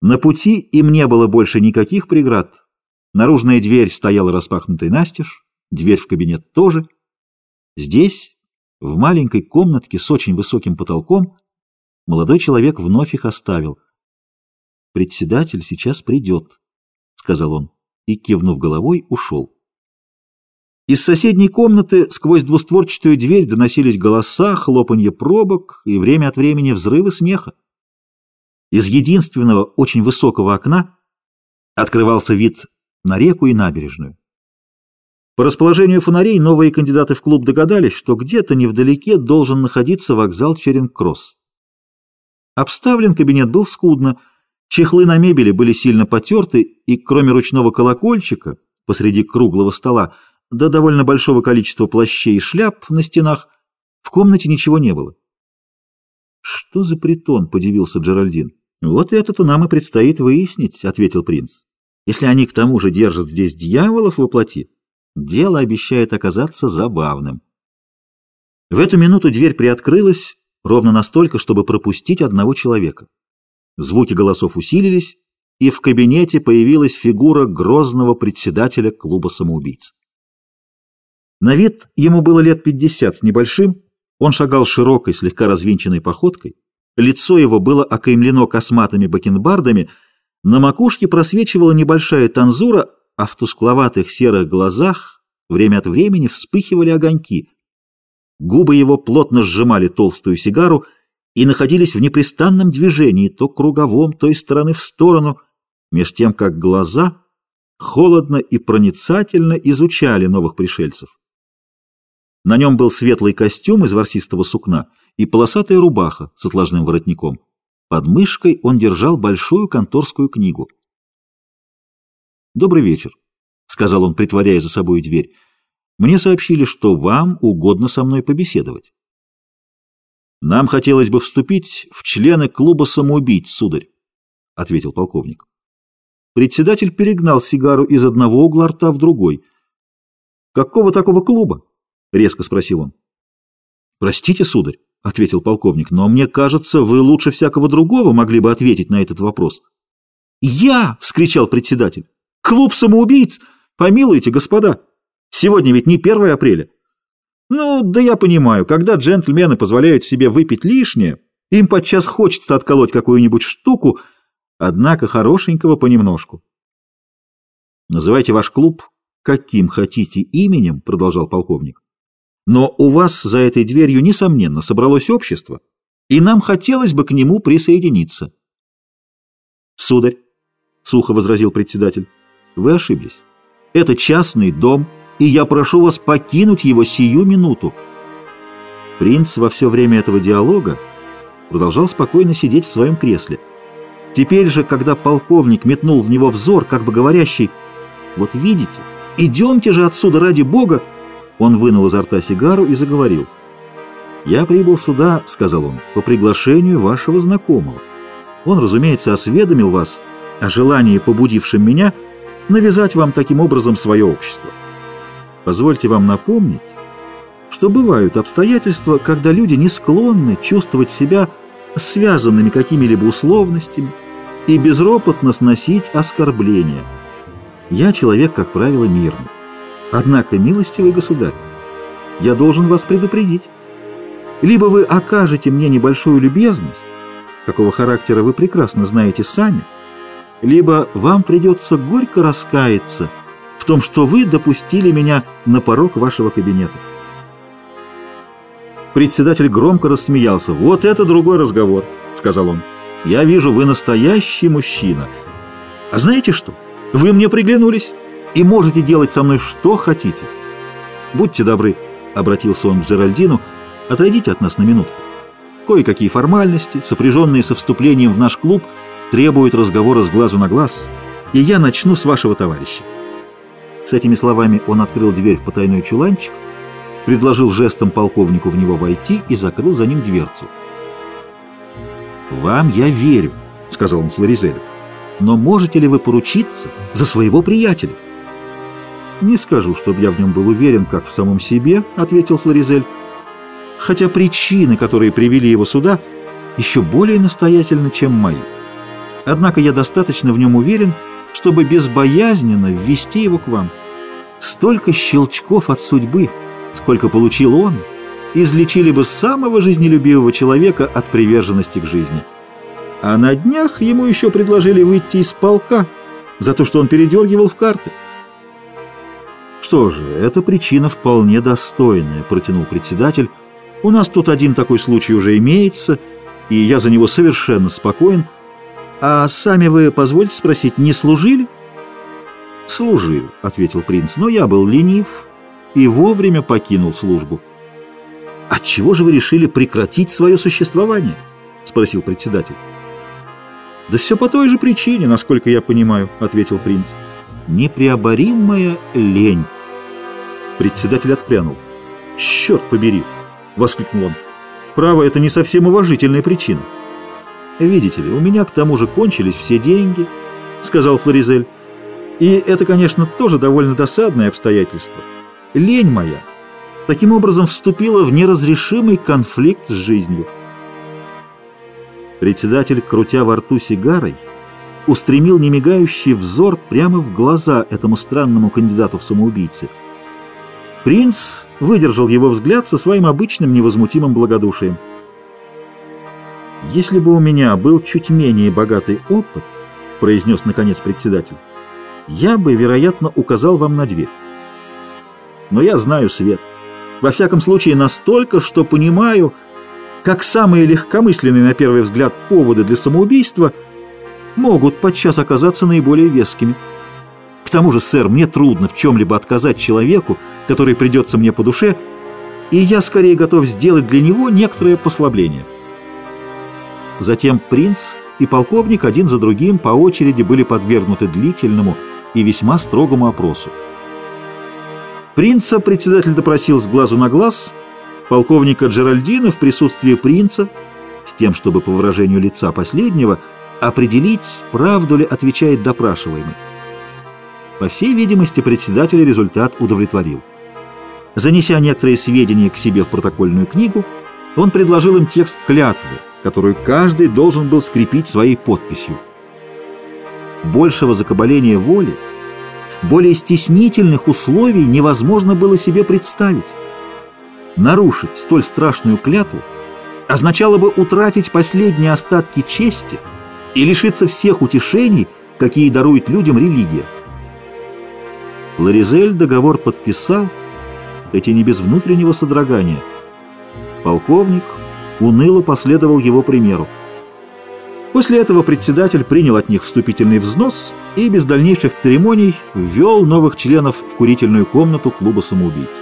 На пути им не было больше никаких преград. Наружная дверь стояла распахнутой настежь, дверь в кабинет тоже. Здесь, в маленькой комнатке с очень высоким потолком, молодой человек вновь их оставил. «Председатель сейчас придет», — сказал он, и, кивнув головой, ушел. Из соседней комнаты сквозь двустворчатую дверь доносились голоса, хлопанье пробок и время от времени взрывы смеха. Из единственного очень высокого окна открывался вид на реку и набережную. По расположению фонарей новые кандидаты в клуб догадались, что где-то невдалеке должен находиться вокзал Черинг-Кросс. Обставлен кабинет был скудно, чехлы на мебели были сильно потерты, и кроме ручного колокольчика посреди круглого стола до довольно большого количества плащей и шляп на стенах в комнате ничего не было. «Что за притон?» — подивился Джеральдин. «Вот это-то нам и предстоит выяснить», — ответил принц. «Если они к тому же держат здесь дьяволов во плоти, дело обещает оказаться забавным». В эту минуту дверь приоткрылась ровно настолько, чтобы пропустить одного человека. Звуки голосов усилились, и в кабинете появилась фигура грозного председателя клуба самоубийц. На вид ему было лет пятьдесят с небольшим, он шагал широкой, слегка развинченной походкой, Лицо его было окаймлено косматыми бакенбардами, на макушке просвечивала небольшая танзура, а в тускловатых серых глазах время от времени вспыхивали огоньки. Губы его плотно сжимали толстую сигару и находились в непрестанном движении, то круговом, то из стороны в сторону, меж тем, как глаза холодно и проницательно изучали новых пришельцев. На нем был светлый костюм из ворсистого сукна и полосатая рубаха с отложным воротником. Под мышкой он держал большую конторскую книгу. «Добрый вечер», — сказал он, притворяя за собой дверь. «Мне сообщили, что вам угодно со мной побеседовать». «Нам хотелось бы вступить в члены клуба самоубийц, сударь», — ответил полковник. Председатель перегнал сигару из одного угла рта в другой. «Какого такого клуба?» — резко спросил он. «Простите, сударь», — ответил полковник, — «но мне кажется, вы лучше всякого другого могли бы ответить на этот вопрос». «Я!» — вскричал председатель. «Клуб самоубийц! Помилуйте, господа! Сегодня ведь не 1 апреля». «Ну, да я понимаю, когда джентльмены позволяют себе выпить лишнее, им подчас хочется отколоть какую-нибудь штуку, однако хорошенького понемножку». «Называйте ваш клуб каким хотите именем», — продолжал полковник. Но у вас за этой дверью, несомненно, собралось общество, и нам хотелось бы к нему присоединиться. Сударь, — сухо возразил председатель, — вы ошиблись. Это частный дом, и я прошу вас покинуть его сию минуту. Принц во все время этого диалога продолжал спокойно сидеть в своем кресле. Теперь же, когда полковник метнул в него взор, как бы говорящий, «Вот видите, идемте же отсюда ради Бога!» Он вынул изо рта сигару и заговорил. «Я прибыл сюда, — сказал он, — по приглашению вашего знакомого. Он, разумеется, осведомил вас о желании, побудившем меня, навязать вам таким образом свое общество. Позвольте вам напомнить, что бывают обстоятельства, когда люди не склонны чувствовать себя связанными какими-либо условностями и безропотно сносить оскорбления. Я человек, как правило, мирный. Однако, милостивый государь, я должен вас предупредить. Либо вы окажете мне небольшую любезность, какого характера вы прекрасно знаете сами, либо вам придется горько раскаяться в том, что вы допустили меня на порог вашего кабинета. Председатель громко рассмеялся. «Вот это другой разговор», — сказал он. «Я вижу, вы настоящий мужчина. А знаете что? Вы мне приглянулись» и можете делать со мной что хотите. Будьте добры, — обратился он к Джеральдину, — отойдите от нас на минутку. Кое-какие формальности, сопряженные со вступлением в наш клуб, требуют разговора с глазу на глаз, и я начну с вашего товарища. С этими словами он открыл дверь в потайной чуланчик, предложил жестом полковнику в него войти и закрыл за ним дверцу. «Вам я верю», — сказал он Флоризелю, — «но можете ли вы поручиться за своего приятеля?» «Не скажу, чтобы я в нем был уверен, как в самом себе», — ответил Флоризель. «Хотя причины, которые привели его сюда, еще более настоятельны, чем мои. Однако я достаточно в нем уверен, чтобы безбоязненно ввести его к вам. Столько щелчков от судьбы, сколько получил он, излечили бы самого жизнелюбивого человека от приверженности к жизни. А на днях ему еще предложили выйти из полка за то, что он передергивал в карты. «Что же, эта причина вполне достойная», — протянул председатель. «У нас тут один такой случай уже имеется, и я за него совершенно спокоен. А сами вы, позвольте спросить, не служили?» «Служил», — ответил принц, — «но я был ленив и вовремя покинул службу». «Отчего же вы решили прекратить свое существование?» — спросил председатель. «Да все по той же причине, насколько я понимаю», — ответил принц. «Непреоборимая лень». Председатель отпрянул. «Черт побери!» — воскликнул он. «Право, это не совсем уважительная причина». «Видите ли, у меня к тому же кончились все деньги», — сказал Флоризель. «И это, конечно, тоже довольно досадное обстоятельство. Лень моя таким образом вступила в неразрешимый конфликт с жизнью». Председатель, крутя во рту сигарой, устремил немигающий взор прямо в глаза этому странному кандидату в самоубийцы. Принц выдержал его взгляд со своим обычным невозмутимым благодушием. «Если бы у меня был чуть менее богатый опыт, — произнес наконец председатель, — я бы, вероятно, указал вам на дверь. Но я знаю свет. Во всяком случае, настолько, что понимаю, — как самые легкомысленные на первый взгляд поводы для самоубийства могут подчас оказаться наиболее вескими. К тому же, сэр, мне трудно в чем-либо отказать человеку, который придется мне по душе, и я скорее готов сделать для него некоторое послабление. Затем принц и полковник один за другим по очереди были подвергнуты длительному и весьма строгому опросу. Принца председатель допросил с глазу на глаз – полковника Джеральдина в присутствии принца, с тем, чтобы по выражению лица последнего определить, правду ли отвечает допрашиваемый. По всей видимости, председателя результат удовлетворил. Занеся некоторые сведения к себе в протокольную книгу, он предложил им текст клятвы, которую каждый должен был скрепить своей подписью. Большего закабаления воли, более стеснительных условий невозможно было себе представить нарушить столь страшную клятву означало бы утратить последние остатки чести и лишиться всех утешений, какие дарует людям религия. Ларизель договор подписал, эти не без внутреннего содрогания. Полковник уныло последовал его примеру. После этого председатель принял от них вступительный взнос и без дальнейших церемоний ввел новых членов в курительную комнату клуба самоубийц.